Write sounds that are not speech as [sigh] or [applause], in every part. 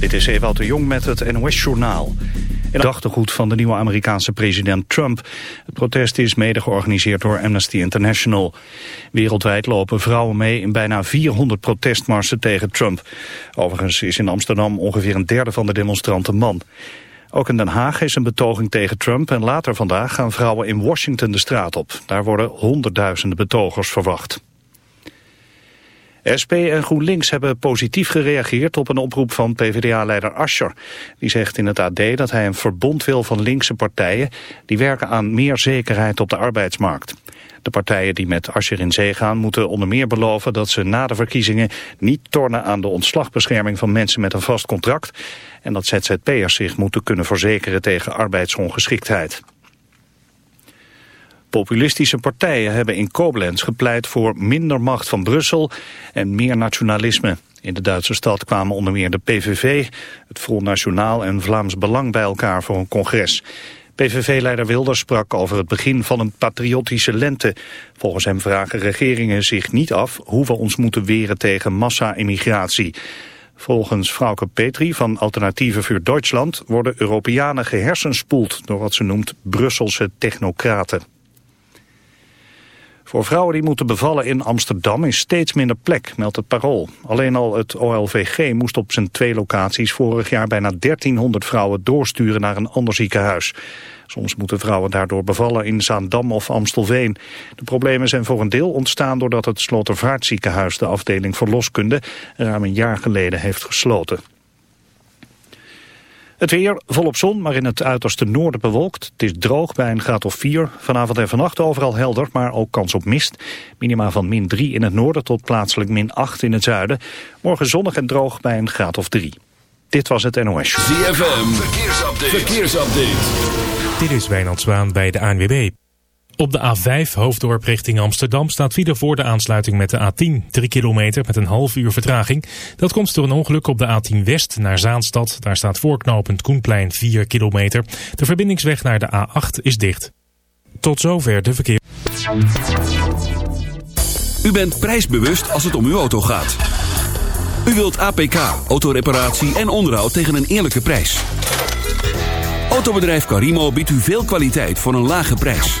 Dit is Ewout de Jong met het NOS-journaal. Het gedachtegoed van de nieuwe Amerikaanse president Trump. Het protest is mede georganiseerd door Amnesty International. Wereldwijd lopen vrouwen mee in bijna 400 protestmarsen tegen Trump. Overigens is in Amsterdam ongeveer een derde van de demonstranten man. Ook in Den Haag is een betoging tegen Trump en later vandaag gaan vrouwen in Washington de straat op. Daar worden honderdduizenden betogers verwacht. SP en GroenLinks hebben positief gereageerd op een oproep van PvdA-leider Ascher. Die zegt in het AD dat hij een verbond wil van linkse partijen... die werken aan meer zekerheid op de arbeidsmarkt. De partijen die met Ascher in zee gaan moeten onder meer beloven... dat ze na de verkiezingen niet tornen aan de ontslagbescherming van mensen met een vast contract... en dat ZZP'ers zich moeten kunnen verzekeren tegen arbeidsongeschiktheid. Populistische partijen hebben in Koblenz gepleit voor minder macht van Brussel en meer nationalisme. In de Duitse stad kwamen onder meer de PVV, het Front Nationaal en Vlaams Belang bij elkaar voor een congres. PVV-leider Wilders sprak over het begin van een patriotische lente. Volgens hem vragen regeringen zich niet af hoe we ons moeten weren tegen massa-immigratie. Volgens Frauke Petri van Alternatieven voor Duitsland worden Europeanen gehersenspoeld door wat ze noemt Brusselse technocraten. Voor vrouwen die moeten bevallen in Amsterdam is steeds minder plek, meldt het Parool. Alleen al het OLVG moest op zijn twee locaties vorig jaar bijna 1300 vrouwen doorsturen naar een ander ziekenhuis. Soms moeten vrouwen daardoor bevallen in Zaandam of Amstelveen. De problemen zijn voor een deel ontstaan doordat het Slotervaartziekenhuis de afdeling verloskunde ruim een jaar geleden heeft gesloten. Het weer volop zon, maar in het uiterste noorden bewolkt. Het is droog bij een graad of 4. Vanavond en vannacht overal helder, maar ook kans op mist. Minima van min 3 in het noorden tot plaatselijk min 8 in het zuiden. Morgen zonnig en droog bij een graad of 3. Dit was het NOS. ZFM, verkeersupdate. verkeersupdate. Dit is Wijnand Zwaan bij de ANWB. Op de A5 hoofddorp richting Amsterdam staat file voor de aansluiting met de A10. 3 kilometer met een half uur vertraging. Dat komt door een ongeluk op de A10 West naar Zaanstad. Daar staat voorknopend Koenplein 4 kilometer. De verbindingsweg naar de A8 is dicht. Tot zover de verkeer. U bent prijsbewust als het om uw auto gaat. U wilt APK, autoreparatie en onderhoud tegen een eerlijke prijs. Autobedrijf Carimo biedt u veel kwaliteit voor een lage prijs.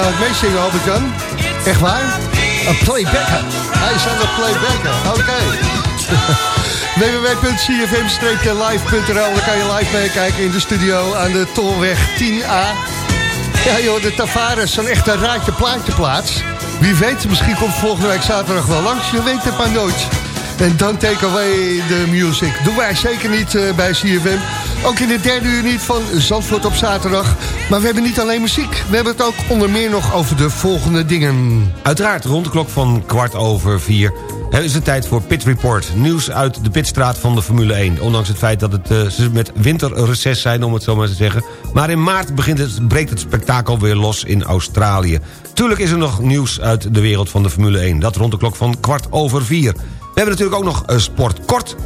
Nou het meezingen, Albert-Jan? Echt waar? Een playbacker. Hij is aan het playbacken. Oké. [laughs] www.cfm-live.nl Daar kan je live meekijken in de studio aan de Tolweg 10A. Ja joh, de Tavares, zo'n echte raadje plaatje plaats. Wie weet, misschien komt volgende week zaterdag wel langs. Je weet het maar nooit. En dan take away the music. Doen wij zeker niet uh, bij CFM. Ook in de derde uur niet van Zandvoort op zaterdag. Maar we hebben niet alleen muziek. We hebben het ook onder meer nog over de volgende dingen. Uiteraard, rond de klok van kwart over vier is het tijd voor Pit Report. Nieuws uit de pitstraat van de Formule 1. Ondanks het feit dat het, uh, ze met winterreces zijn, om het zo maar te zeggen. Maar in maart begint het, breekt het spektakel weer los in Australië. Tuurlijk is er nog nieuws uit de wereld van de Formule 1. Dat rond de klok van kwart over vier. We hebben natuurlijk ook nog uh, sport kort.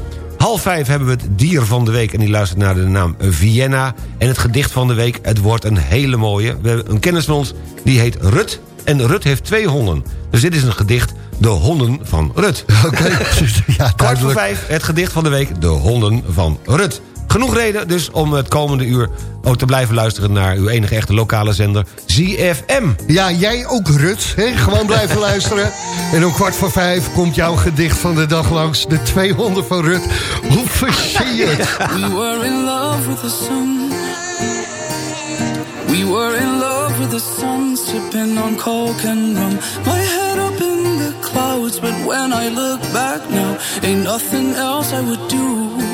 Half vijf hebben we het dier van de week en die luistert naar de naam Vienna. En het gedicht van de week, het wordt een hele mooie. We hebben een kennis van ons, die heet Rut. En Rut heeft twee honden. Dus dit is een gedicht, De Honden van Rut. Oké, [laughs] ja, Kwart voor vijf, het gedicht van de week, De Honden van Rut. Genoeg reden dus om het komende uur ook te blijven luisteren... naar uw enige echte lokale zender, ZFM. Ja, jij ook, Rut. Hè? Gewoon blijven [laughs] luisteren. En om kwart voor vijf komt jouw gedicht van de dag langs. De 200 van Rut. Hoe verzie je het? We were in love with the sun. We were in love with the sun. Sipping on coke and rum. My head up in the clouds. But when I look back now, ain't nothing else I would do.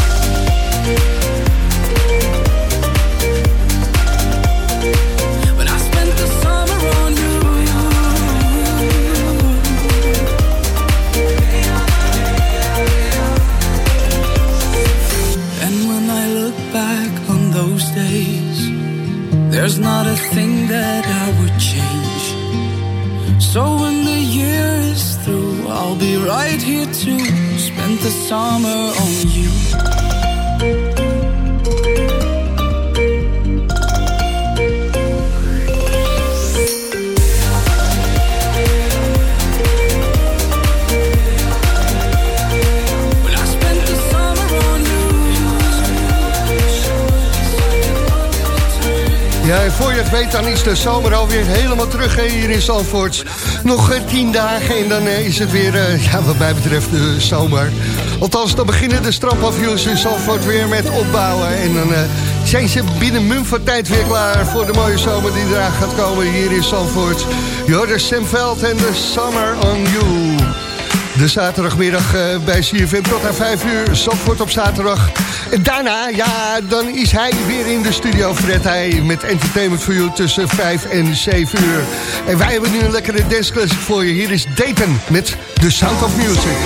Dan is de zomer alweer helemaal terug hier in Zandvoort. Nog eh, tien dagen en dan eh, is het weer, eh, ja, wat mij betreft, de zomer. Althans, dan beginnen de strandpavioens in Zandvoort weer met opbouwen. En dan zijn ze binnen mum van tijd weer klaar voor de mooie zomer die eraan gaat komen hier in Zandvoort. Jordan Semveld en de Summer on You. De zaterdagmiddag bij CFM tot aan 5 uur. Zandvoort op zaterdag. En daarna, ja, dan is hij weer in de studio. Fred hij met Entertainment for You tussen 5 en 7 uur. En wij hebben nu een lekkere danceclassic voor je. Hier is Dayton met The Sound of Music.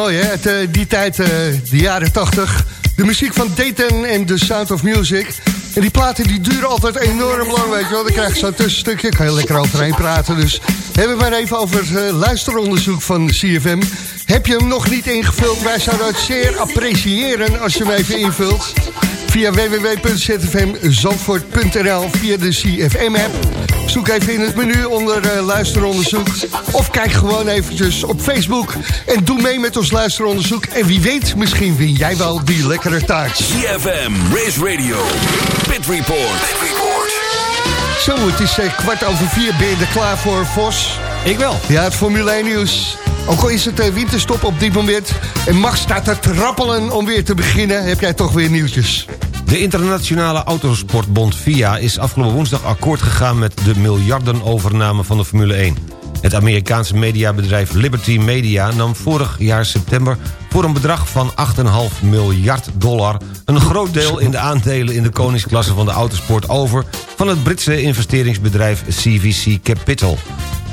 Mooi, hè? Eh, die tijd, eh, de jaren 80. De muziek van Dayton en The Sound of Music. En die platen die duren altijd enorm lang, weet je wel. Dan krijg je zo'n tussenstukje, kan je lekker overheen praten. Dus hebben we maar even over het eh, luisteronderzoek van CFM. Heb je hem nog niet ingevuld? Wij zouden het zeer appreciëren als je hem even invult. Via www.zfmzandvoort.nl via de CFM-app. Zoek even in het menu onder eh, luisteronderzoek. Of kijk gewoon eventjes op Facebook. En doe mee met ons luisteronderzoek. En wie weet, misschien win jij wel die lekkere taart. CFM, Race Radio, Pit Report. Pit Report. Zo, het is eh, kwart over vier. Ben je er klaar voor, Vos? Ik wel. Ja, het Formule 1 nieuws. Ook al is het eh, winterstop op dit moment... en Max staat te trappelen om weer te beginnen... heb jij toch weer nieuwtjes. De internationale autosportbond FIA is afgelopen woensdag akkoord gegaan... met de miljardenovername van de Formule 1. Het Amerikaanse mediabedrijf Liberty Media nam vorig jaar september... voor een bedrag van 8,5 miljard dollar... een groot deel in de aandelen in de koningsklasse van de autosport over... van het Britse investeringsbedrijf CVC Capital.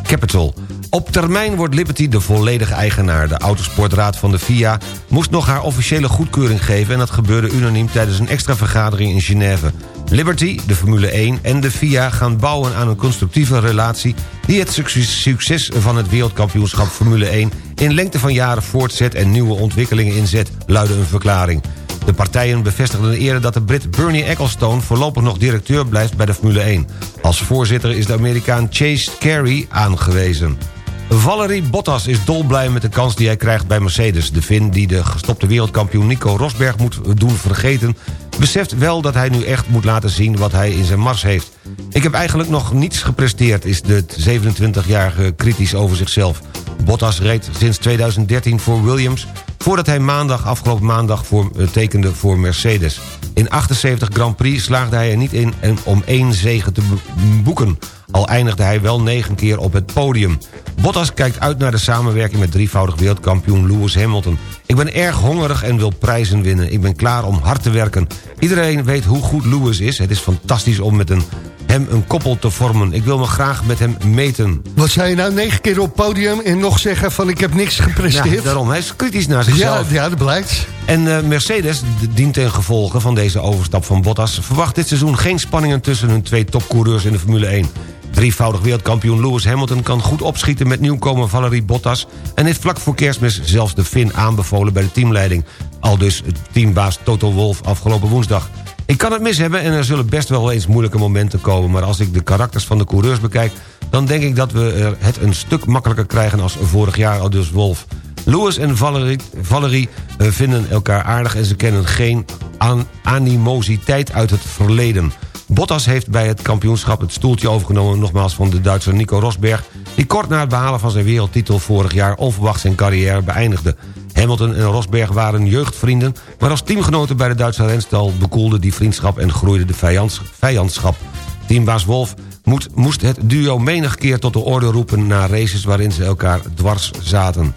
Capital. Op termijn wordt Liberty de volledige eigenaar. De autosportraad van de FIA moest nog haar officiële goedkeuring geven... en dat gebeurde unaniem tijdens een extra vergadering in Genève. Liberty, de Formule 1 en de FIA gaan bouwen aan een constructieve relatie... die het succes- van het wereldkampioenschap Formule 1... in lengte van jaren voortzet en nieuwe ontwikkelingen inzet, luidde een verklaring. De partijen bevestigden eerder dat de Brit Bernie Ecclestone... voorlopig nog directeur blijft bij de Formule 1. Als voorzitter is de Amerikaan Chase Carey aangewezen. Valerie Bottas is dolblij met de kans die hij krijgt bij Mercedes. De Finn die de gestopte wereldkampioen Nico Rosberg moet doen vergeten... beseft wel dat hij nu echt moet laten zien wat hij in zijn mars heeft. Ik heb eigenlijk nog niets gepresteerd, is de 27-jarige kritisch over zichzelf. Bottas reed sinds 2013 voor Williams... voordat hij maandag, afgelopen maandag voor, eh, tekende voor Mercedes. In 78 Grand Prix slaagde hij er niet in om één zege te boeken... al eindigde hij wel negen keer op het podium. Bottas kijkt uit naar de samenwerking met drievoudig wereldkampioen Lewis Hamilton. Ik ben erg hongerig en wil prijzen winnen. Ik ben klaar om hard te werken. Iedereen weet hoe goed Lewis is. Het is fantastisch om met een, hem een koppel te vormen. Ik wil me graag met hem meten. Wat zei je nou, negen keer op het podium... en nog zeggen van ik heb niks Ja, gepresteerd? daarom. Hij is kritisch naar Ja, zichzelf. ja, dat blijkt. En eh, Mercedes dient ten gevolge van deze overstap van Bottas... verwacht dit seizoen geen spanningen tussen hun twee topcoureurs in de Formule 1. Drievoudig wereldkampioen Lewis Hamilton kan goed opschieten met nieuwkomer Valerie Bottas... en heeft vlak voor kerstmis zelfs de Fin aanbevolen bij de teamleiding. Al dus teambaas Toto Wolff afgelopen woensdag. Ik kan het mis hebben en er zullen best wel eens moeilijke momenten komen... maar als ik de karakters van de coureurs bekijk... dan denk ik dat we het een stuk makkelijker krijgen als vorig jaar, al dus Wolff. Lewis en Valerie, Valerie eh, vinden elkaar aardig... en ze kennen geen an- animositeit uit het verleden. Bottas heeft bij het kampioenschap het stoeltje overgenomen... nogmaals van de Duitser Nico Rosberg... die kort na het behalen van zijn wereldtitel vorig jaar... onverwacht zijn carrière beëindigde. Hamilton en Rosberg waren jeugdvrienden... maar als teamgenoten bij de Duitse renstal... bekoelde die vriendschap en groeide de vijands- vijandschap. Teambaas Wolf moest het duo menig keer tot de orde roepen... na races waarin ze elkaar dwars zaten.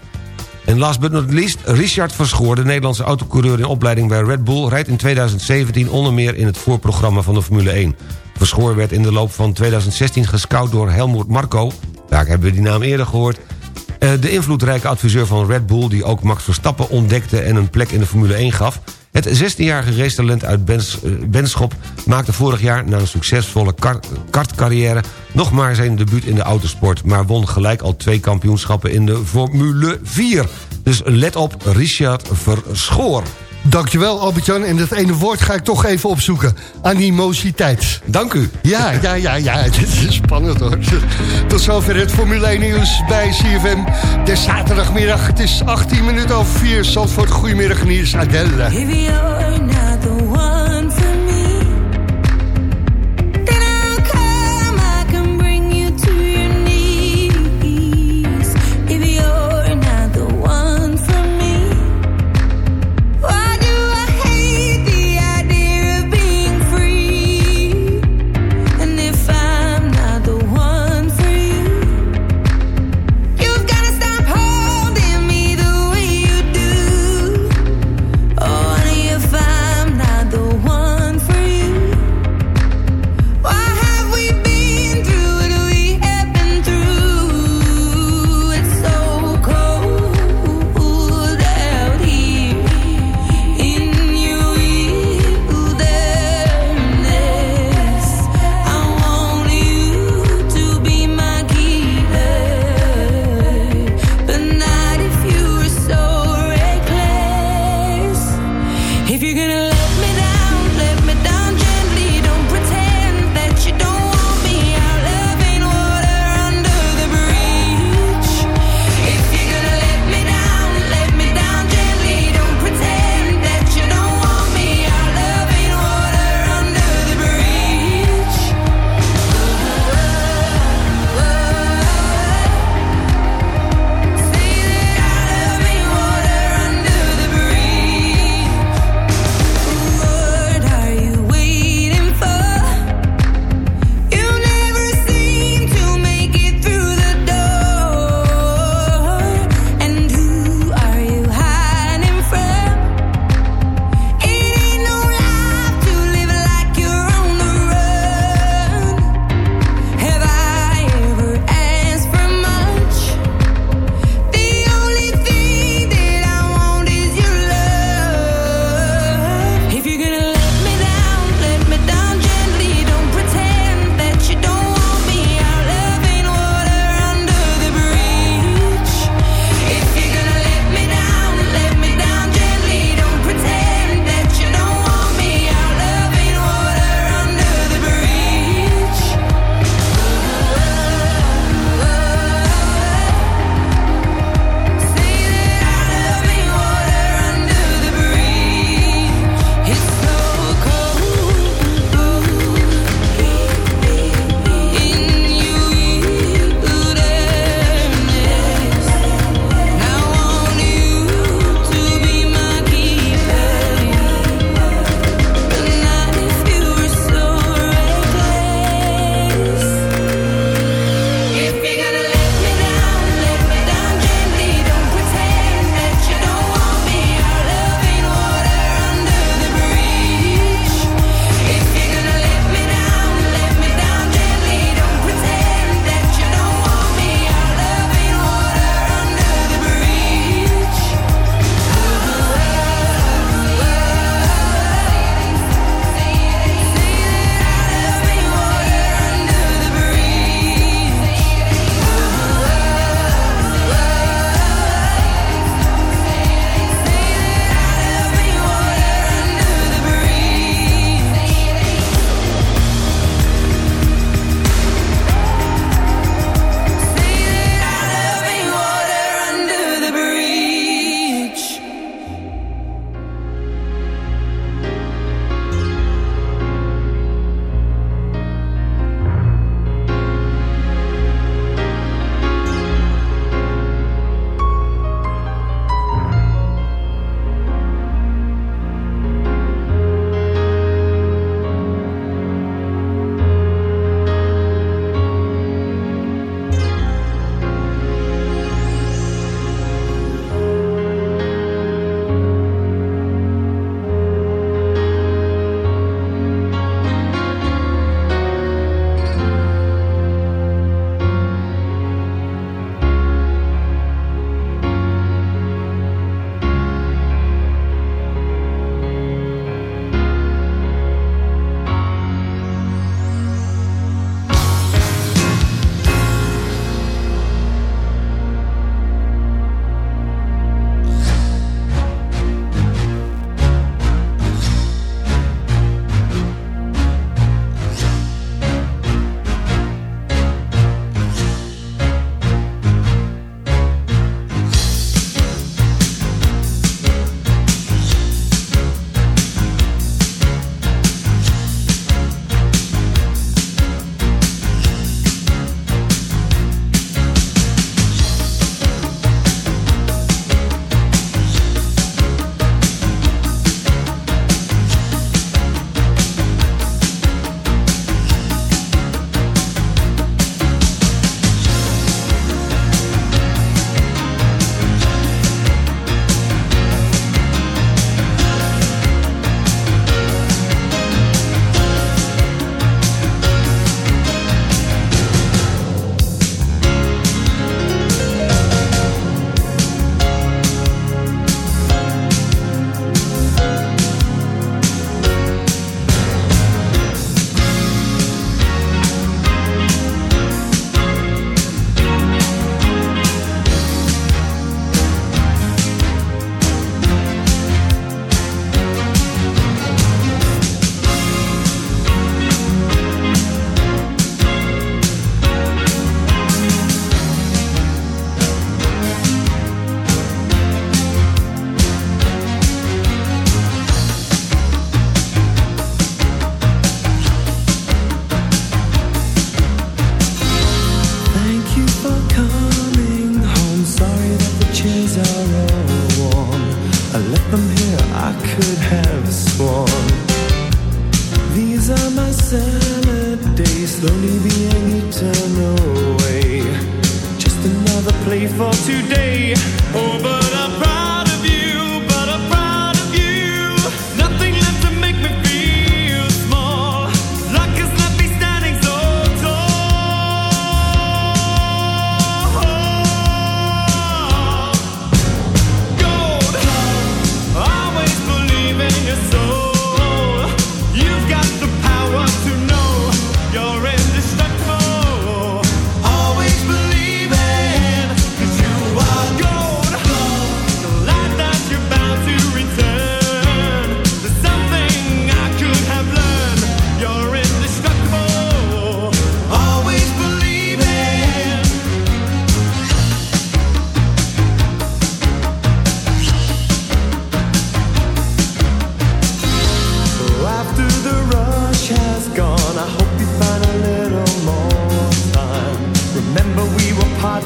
En last but not least, Richard Verschoor, de Nederlandse autocoureur in opleiding bij Red Bull... rijdt in 2017 onder meer in het voorprogramma van de Formule 1. Verschoor werd in de loop van 2016 gescout door Helmut Marko... daar hebben we die naam eerder gehoord... Eh, de invloedrijke adviseur van Red Bull... die ook Max Verstappen ontdekte en een plek in de Formule 1 gaf. Het 16-jarige racetalent uit Bens, eh, Benschop maakte vorig jaar... na een succesvolle kar- kartcarrière nog maar zijn debuut in de autosport... maar won gelijk al twee kampioenschappen in de Formule 4. Dus let op, Richard Verschoor. Dankjewel Albert-Jan. En dat ene woord ga ik toch even opzoeken. Animositeit. Dank u. Ja, ja, ja, ja. [laughs] Dit is spannend hoor. Tot zover het Formule 1 nieuws bij CFM. De zaterdagmiddag. Het is 18 minuten over 4. Zandvoort, goedemiddag. En hier is Adele.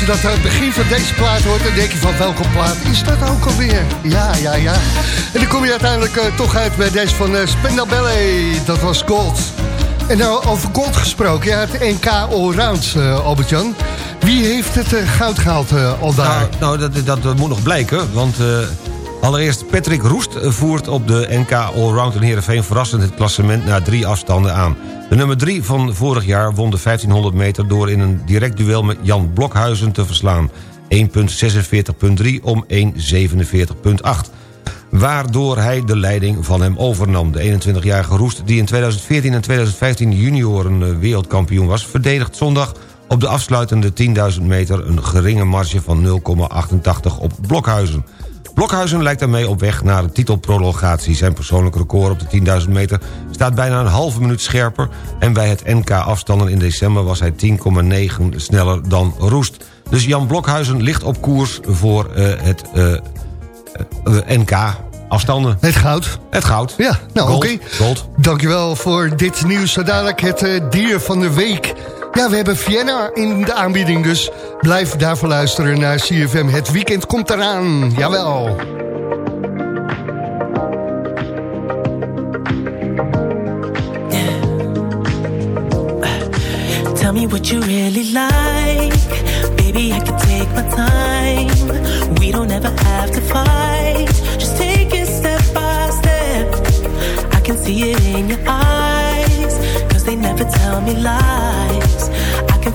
Je dat aan het begin van deze plaat hoort... dan denk je van welke plaat is dat ook alweer? Ja, ja, ja. En dan kom je uiteindelijk eh, toch uit bij deze van uh, Spendabelle. Dat was Gold. En nou, over Gold gesproken. Ja, het NK Allround, eh Albert-Jan. Wie heeft het eh, goud gehaald eh, al daar? Nou, nou dat, dat moet nog blijken, want eh, allereerst Patrick Roest voert op de NK Allround in Heerenveen verrassend het klassement na drie afstanden aan. De nummer drie van vorig jaar won de 1500 meter door in een direct duel met Jan Blokhuizen te verslaan. 1.46.3 om 1.47.8 waardoor hij de leiding van hem overnam. De 21-jarige Roest, die in 2014 en 2015 junioren eh, wereldkampioen was... verdedigt zondag op de afsluitende 10.000 meter... een geringe marge van 0,88 op Blokhuizen. Blokhuizen lijkt daarmee op weg naar de titelprolongatie. Zijn persoonlijk record op de 10.000 meter staat bijna een halve minuut scherper... en bij het NK-afstanden in december was hij 10,9 sneller dan Roest. Dus Jan Blokhuizen ligt op koers voor eh, het eh, eh, NK afstanden. Het goud. Het goud. Ja, nou oké. Gold. Dankjewel voor dit nieuws. Zo dadelijk het dier van de week. Ja, we hebben Vienna in de aanbieding, dus blijf daarvoor luisteren naar CFM. Het weekend komt eraan, jawel. Tell me what you really like. Baby, I can take my time. We don't ever have to fight. Just take it step by step. I can see it in your eyes. Cause they never tell me lies.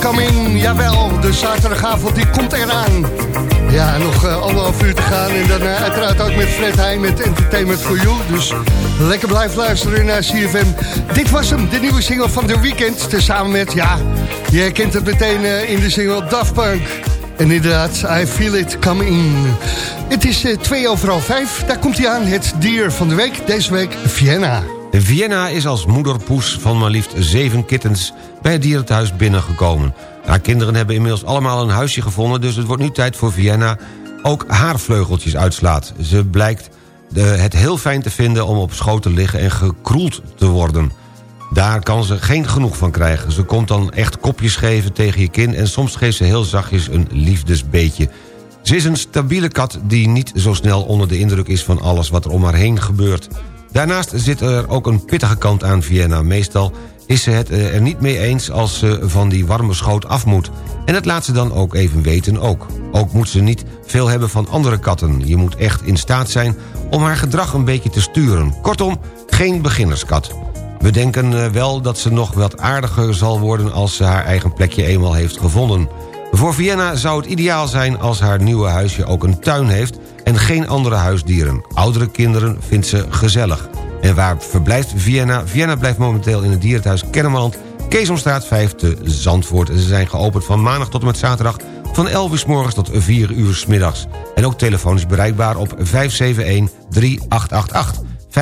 Coming, jawel. De zaterdagavond die komt eraan. Ja, nog eh, anderhalf uur te gaan. En dan eh, uiteraard ook met Fred Heijn met Entertainment for You. Dus lekker blijf luisteren naar CFM. Dit was hem, de nieuwe single van The Weeknd. Tezamen met, ja, je herkent het meteen eh, in de single Daft Punk. En inderdaad, I feel it coming. Het is twee over half vijf. Daar komt hij aan, het dier van de week. Deze week Vienna. Vienna is als moederpoes van maar liefst zeven kittens bij het dierenthuis binnengekomen. Haar kinderen hebben inmiddels allemaal een huisje gevonden... dus het wordt nu tijd voor Vienna ook haar vleugeltjes uitslaat. Ze blijkt het heel fijn te vinden om op schoot te liggen en gekroeld te worden. Daar kan ze geen genoeg van krijgen. Ze komt dan echt kopjes geven tegen je kin... en soms geeft ze heel zachtjes een liefdesbeetje. Ze is een stabiele kat die niet zo snel onder de indruk is... van alles wat er om haar heen gebeurt. Daarnaast zit er ook een pittige kant aan Vienna. Meestal is ze het eh, er niet mee eens als ze van die warme schoot af moet. En dat laat ze dan ook even weten ook. Ook moet ze niet veel hebben van andere katten. Je moet echt in staat zijn om haar gedrag een beetje te sturen. Kortom, geen beginnerskat. We denken eh, wel dat ze nog wat aardiger zal worden... als ze haar eigen plekje eenmaal heeft gevonden. Voor Vienna zou het ideaal zijn als haar nieuwe huisje ook een tuin heeft... en geen andere huisdieren. Oudere kinderen vindt ze gezellig. En waar verblijft Vienna? Vienna blijft momenteel in het dierenthuis Kennemerland... Keesomstraat 5 te Zandvoort. En ze zijn geopend van maandag tot en met zaterdag... van 11 uur s morgens tot 4 uur s middags. En ook telefonisch bereikbaar op 571-3888. 571-3888.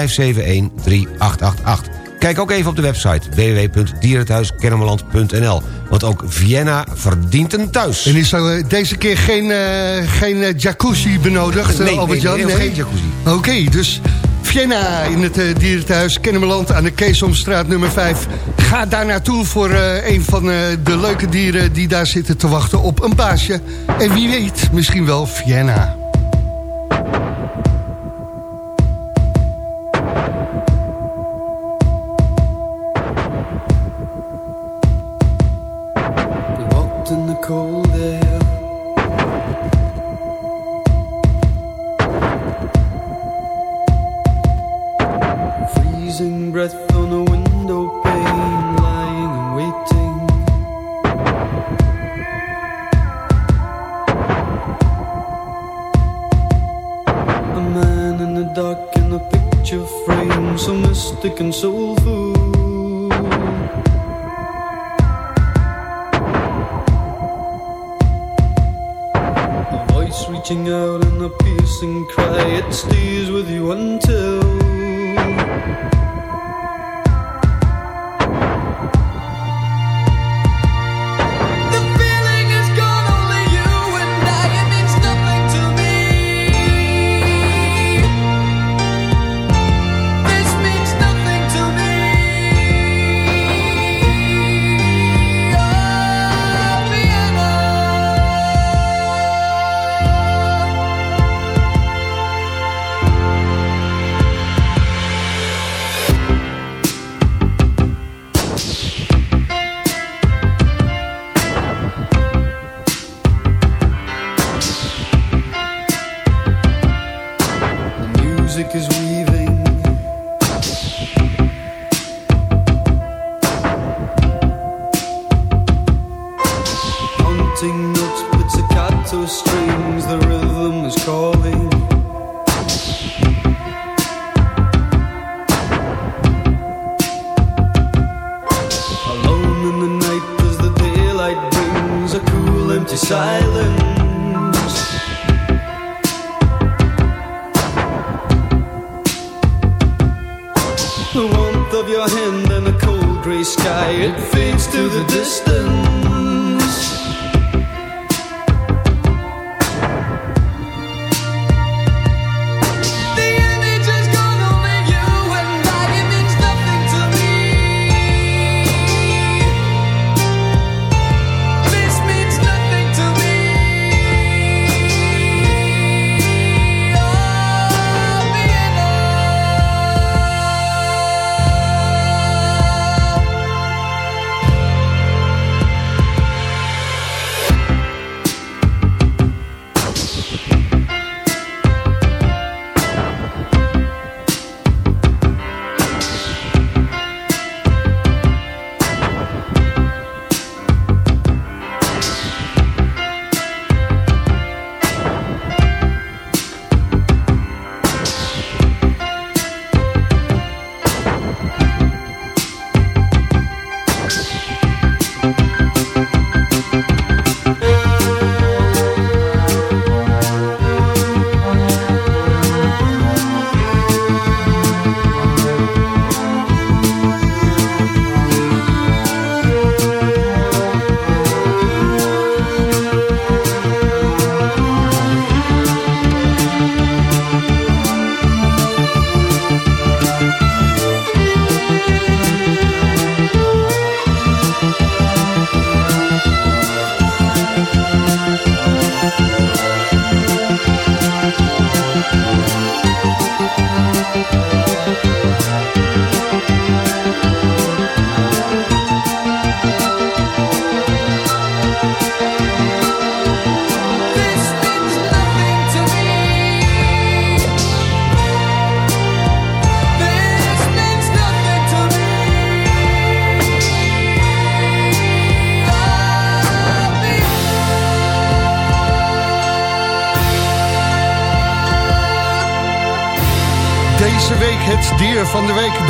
Kijk ook even op de website www.dierenthuiskennemerland.nl. Want ook Vienna verdient een thuis. En is er eh, deze keer geen, eh, geen eh, jacuzzi benodigd, Nee, nee, nee, nee, geen jacuzzi. Oké, dus Vienna in het uh, dierenthuis Kennemerland aan de Keesomstraat nummer 5. Ga daar naartoe voor uh, een van uh, de leuke dieren die daar zitten te wachten op een baasje. En wie weet, misschien wel Vienna.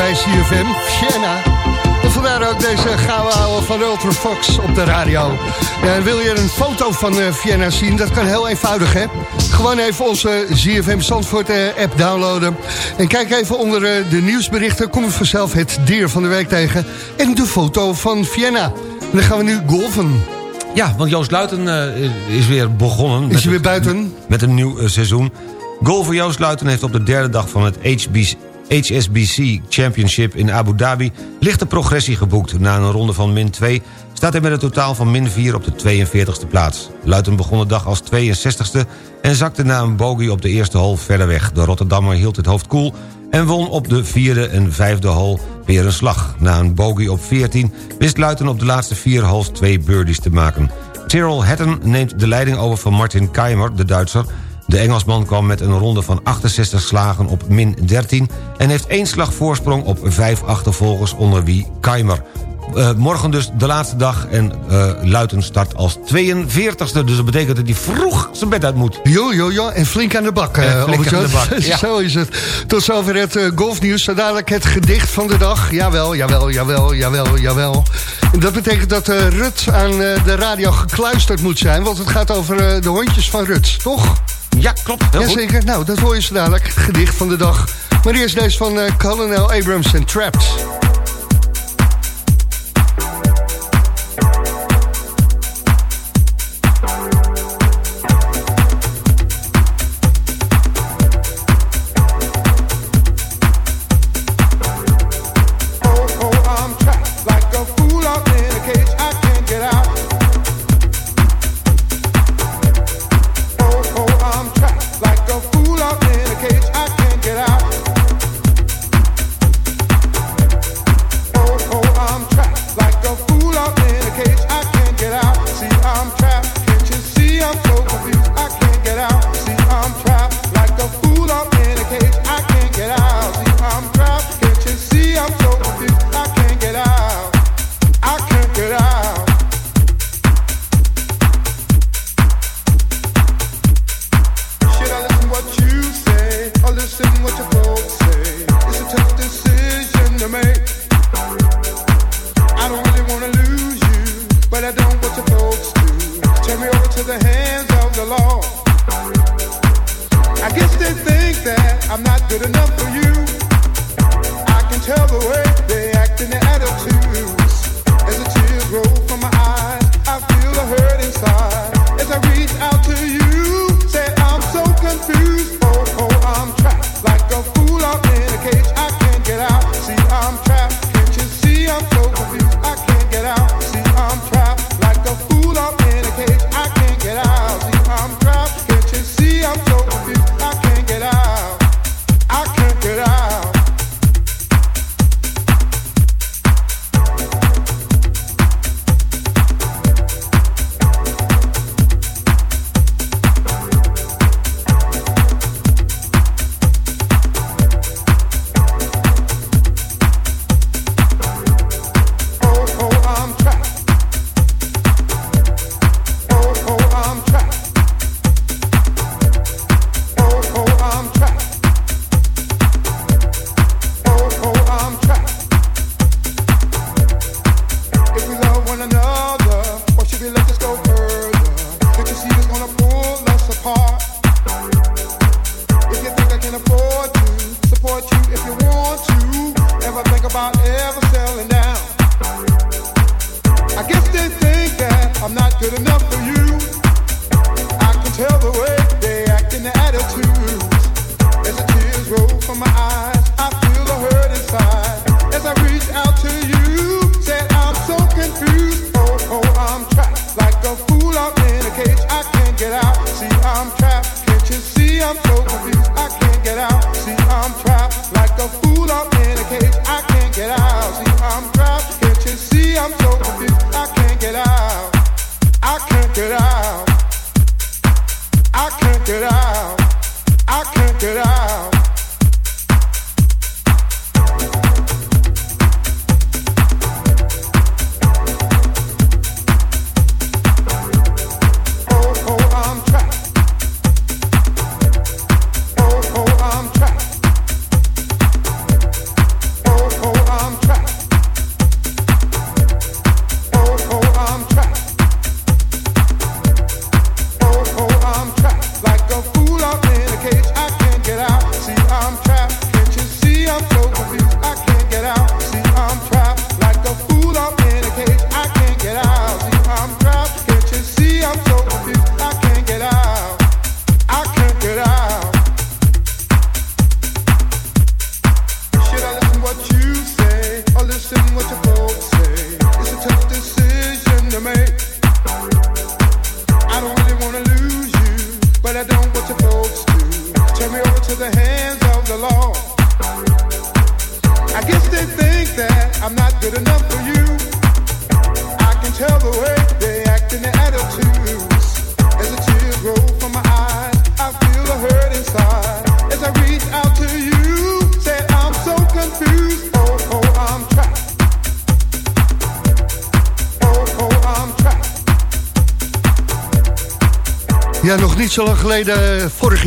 Bij CFM, Vienna. En vandaar ook deze gouden ouwe van Ultra Fox op de radio. Ja, wil je een foto van eh, Vienna zien? Dat kan heel eenvoudig, hè? Gewoon even onze ZFM Zandvoort eh, app downloaden. En kijk even onder eh, de nieuwsberichten. Kom je vanzelf het dier van de week tegen. En de foto van Vienna. En dan gaan we nu golven. Ja, want Joost Luiten is weer begonnen. Is met hij weer buiten? Met een nieuw seizoen. Golfer Joost Luiten heeft op de derde dag van het HBC HSBC Championship in Abu Dhabi... lichte progressie geboekt. Na een ronde van min 2 staat hij met een totaal van min 4 op de 42e plaats. Luiten begon de dag als 62e en zakte na een bogey op de eerste hole verder weg. De Rotterdammer hield het hoofd koel en won op de vierde en vijfde hole weer een slag. Na een bogey op 14 wist Luiten op de laatste vier holes twee birdies te maken. Tyrrell Hatton neemt de leiding over van Martin Keimer, de Duitser... De Engelsman kwam met een ronde van 68 slagen op min 13... en heeft één slag voorsprong op vijf achtervolgers onder wie Keimer. Eh, morgen dus de laatste dag en eh Luiten start als 42e. Dus dat betekent dat hij vroeg zijn bed uit moet. Jo, jo, jo. En flink aan de bak, eh flink aan de bak, [laughs] ja. Zo is het. Tot zover het golfnieuws. Zo dadelijk het gedicht van de dag. Jawel, jawel, jawel, jawel, jawel. En dat betekent dat Rut aan de radio gekluisterd moet zijn. Want het gaat over de hondjes van Rut, toch? Ja, klopt. Jazeker. Nou, dat hoor je zo dadelijk. Gedicht van de dag. Maar eerst deze van uh, Colonel Abrams en Trapped. beautiful.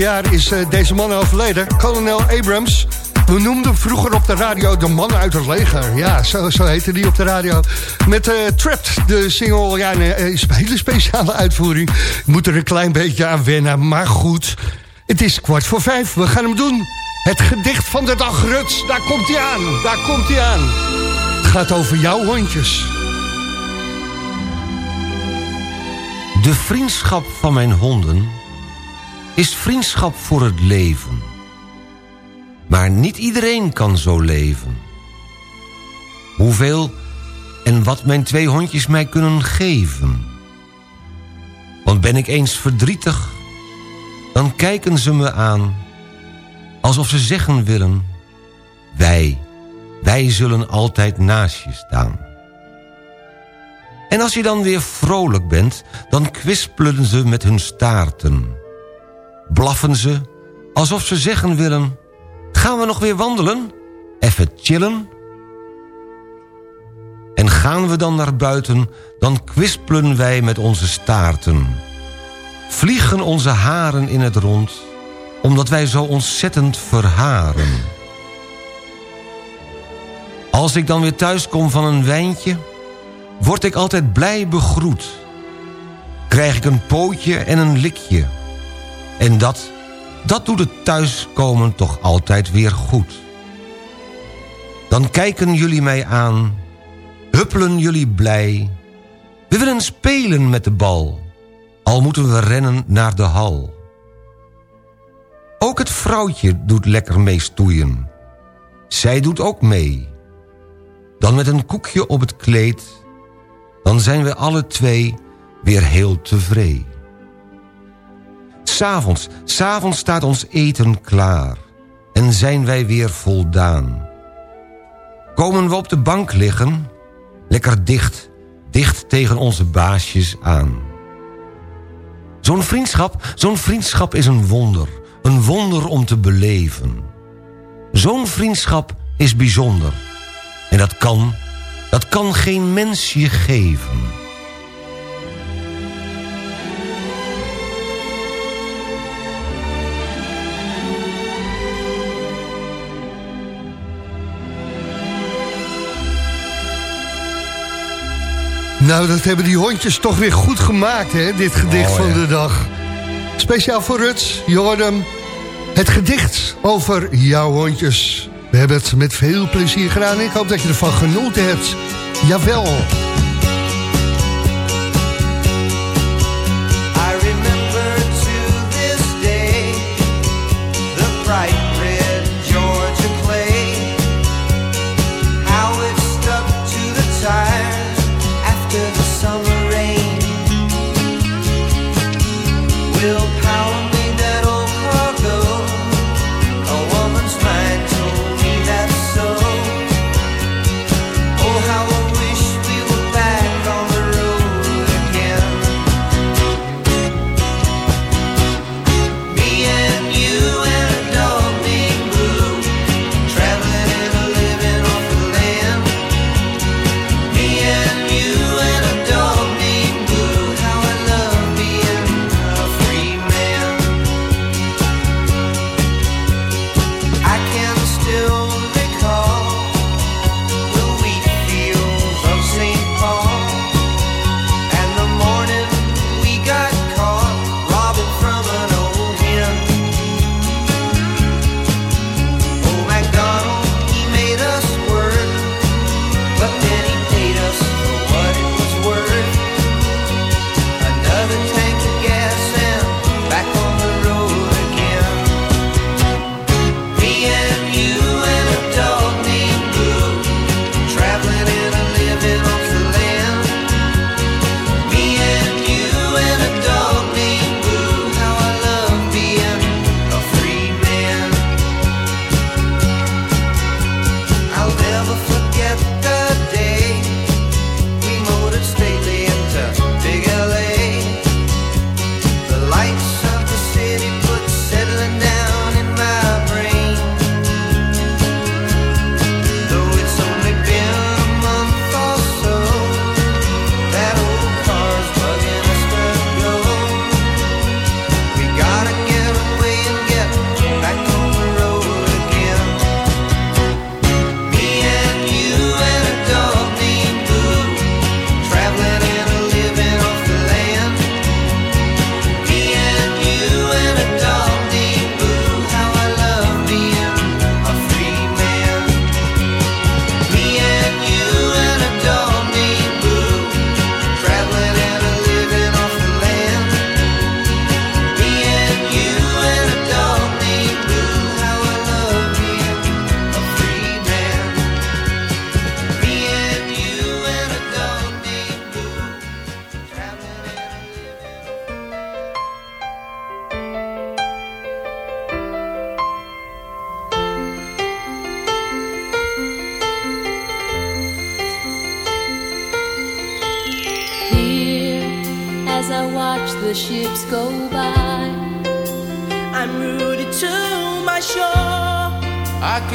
is eh, deze man overleden, Colonel Abrams. We noemden vroeger op de radio de man uit het leger. Ja, zo, zo heette die op de radio. Met uh, Trapped, de single. Ja, eh, een, hele speciale uitvoering. Moet er een klein beetje aan wennen, maar goed. Het is kwart voor vijf, we gaan hem doen. Het gedicht van de dag, Ruts. Daar komt hij aan, daar komt hij aan. Het gaat over jouw hondjes. De vriendschap van mijn honden is vriendschap voor het leven. Maar niet iedereen kan zo leven. Hoeveel en wat mijn twee hondjes mij kunnen geven. Want ben ik eens verdrietig, dan kijken ze me aan... alsof ze zeggen willen... wij, wij zullen altijd naast je staan. En als je dan weer vrolijk bent, dan kwispelen ze met hun staarten. Blaffen ze, alsof ze zeggen willen... gaan we nog weer wandelen? Even chillen? En gaan we dan naar buiten, dan kwispelen wij met onze staarten. Vliegen onze haren in het rond, omdat wij zo ontzettend verharen. Als ik dan weer thuis kom van een wijntje, word ik altijd blij begroet. Krijg ik een pootje en een likje. En dat, dat doet het thuiskomen toch altijd weer goed. Dan kijken jullie mij aan huppelen jullie blij. We willen spelen met de bal, al moeten we rennen naar de hal. Ook het vrouwtje doet lekker mee stoeien. Zij doet ook mee. Dan met een koekje op het kleed, dan zijn we alle twee weer heel tevreden. S'avonds, s'avonds staat ons eten klaar en zijn wij weer voldaan. Komen we op de bank liggen, lekker dicht, dicht tegen onze baasjes aan. Zo'n vriendschap, zo'n vriendschap is een wonder, een wonder om te beleven. Zo'n vriendschap is bijzonder. En dat kan, dat kan geen mens je geven. Nou, dat hebben die hondjes toch weer goed gemaakt, hè? Dit gedicht Oh, van ja. de dag. Speciaal voor Ruts, hem. Het gedicht over jouw hondjes. We hebben het met veel plezier gedaan. Ik hoop dat je ervan genoten hebt. Jawel.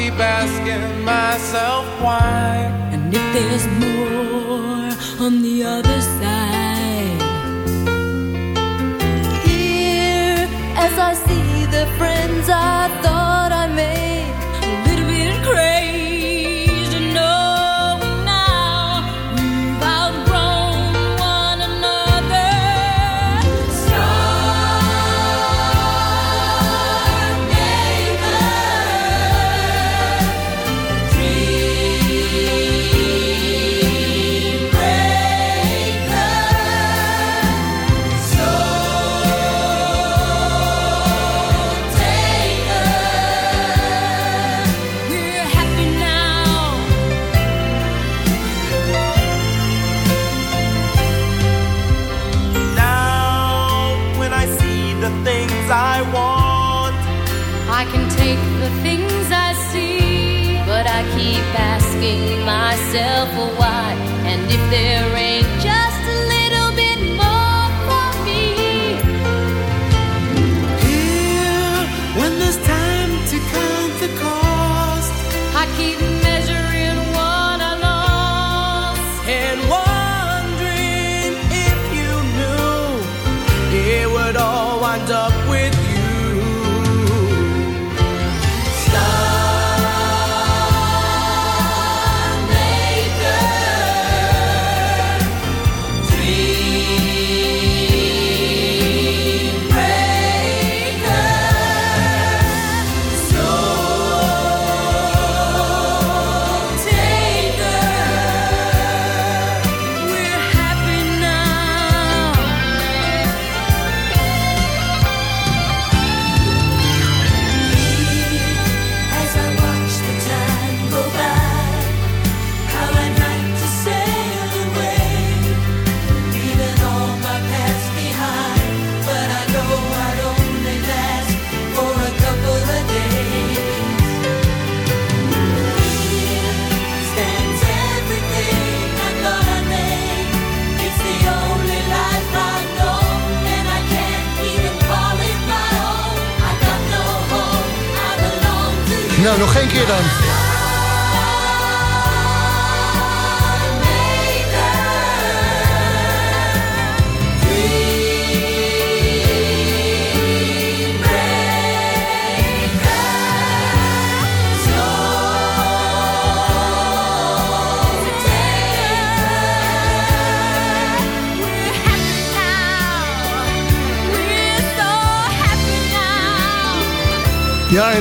Keep asking myself why. And if there's more on the other side, myself why. And if there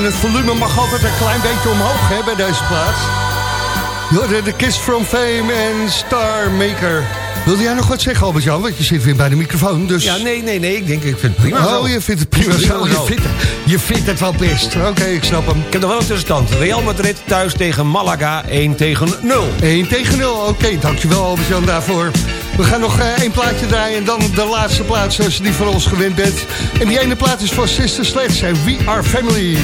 het volume mag altijd een klein beetje omhoog hè, bij deze plaats. Jorden, de Kiss from Fame en Star Maker. Wilde jij nog wat zeggen, Albert-Jan? Want je zit weer bij de microfoon, dus... Ja, nee, nee, nee. Ik denk, ik vind het prima zo. Oh, je vindt het prima zo. Vindt, je vindt het wel best. Oké, ik snap hem. Ik heb nog wel een tussenstand. Real Madrid thuis tegen Malaga 1 tegen 0. 1 tegen 0. Oké, dankjewel Albert-Jan daarvoor. We gaan nog eh, één plaatje draaien en dan de laatste plaat zoals je die van ons gewend bent. En die ene plaat is van Sister Sledge en We Are Family.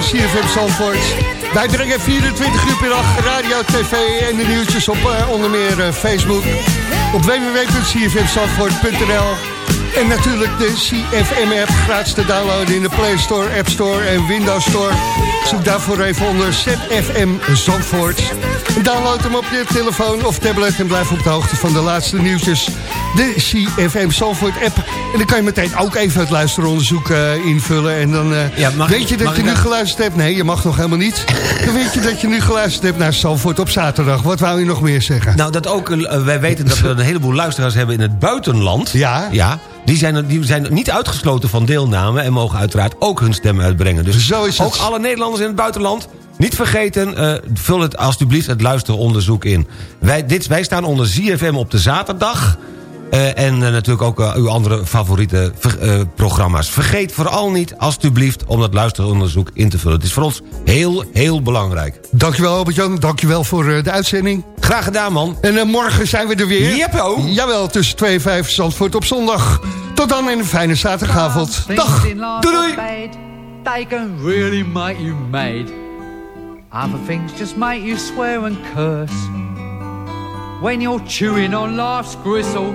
CFM Zandvoort. Wij brengen 24 uur per dag radio, tv en de nieuwtjes op eh, onder meer eh, Facebook. Op www.cfmzandvoort.nl En natuurlijk de CFM-app gratis te downloaden in de Play Store, App Store en Windows Store. Zoek daarvoor even onder ZFM Zandvoort. Download hem op je telefoon of tablet en blijf op de hoogte van de laatste nieuwtjes. De CFM Zandvoort app. En dan kan je meteen ook even het luisteronderzoek eh, invullen. En dan Ja, mag weet ik- je dat je nu dan- geluisterd hebt. Nee, je mag nog helemaal niet. [laughs] Dan weet je dat je nu geluisterd hebt naar Zandvoort op zaterdag. Wat wou je nog meer zeggen? Nou, dat ook, eh, wij weten dat we een heleboel luisteraars hebben in het buitenland. Ja. Ja, die zijn, die zijn niet uitgesloten van deelname... en mogen uiteraard ook hun stem uitbrengen. Dus Zo is het. ook alle Nederlanders in het buitenland... Niet vergeten, eh, vul het alsjeblieft het luisteronderzoek in. Wij, dit, wij staan onder ZFM op de zaterdag... eh, en eh, natuurlijk ook eh, uw andere favoriete ver- eh, programma's. Vergeet vooral niet, alsjeblieft, om dat luisteronderzoek in te vullen. Het is voor ons heel, heel belangrijk. Dankjewel Albert-Jan, dankjewel voor eh, de uitzending. Graag gedaan, man. En morgen zijn we er weer. Jeppo. Jawel, tussen 2 en 5 Zandvoort op zondag. Tot dan en een fijne zaterdagavond. Dag. Doei doei. bad, They can really make you mad. Other things just make you swear and curse. When you're chewing on life's gristle,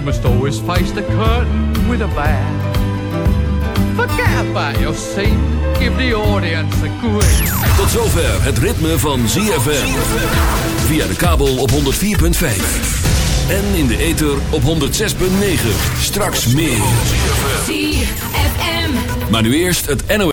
You must always face the curtain with a bow. Forget about your scene, give the audience a grin. Tot zover het ritme van ZFM. Via de kabel op 104.5. En in de ether op 106.9. Straks meer. ZFM. Maar nu eerst het NOS.